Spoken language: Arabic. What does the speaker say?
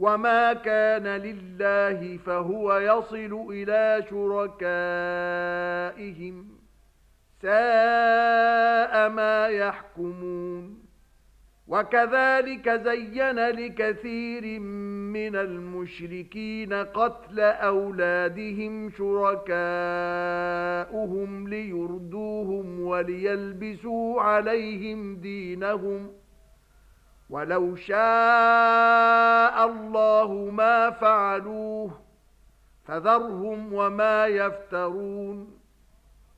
وما كان لله فهو يصل إلى شركائهم ساء ما يحكمون وكذلك زين لكثير من المشركين قتل أولادهم شركاؤهم ليردوهم وليلبسوا عليهم دينهم ولو شاء الله ما فعلوه فذرهم وما يفترون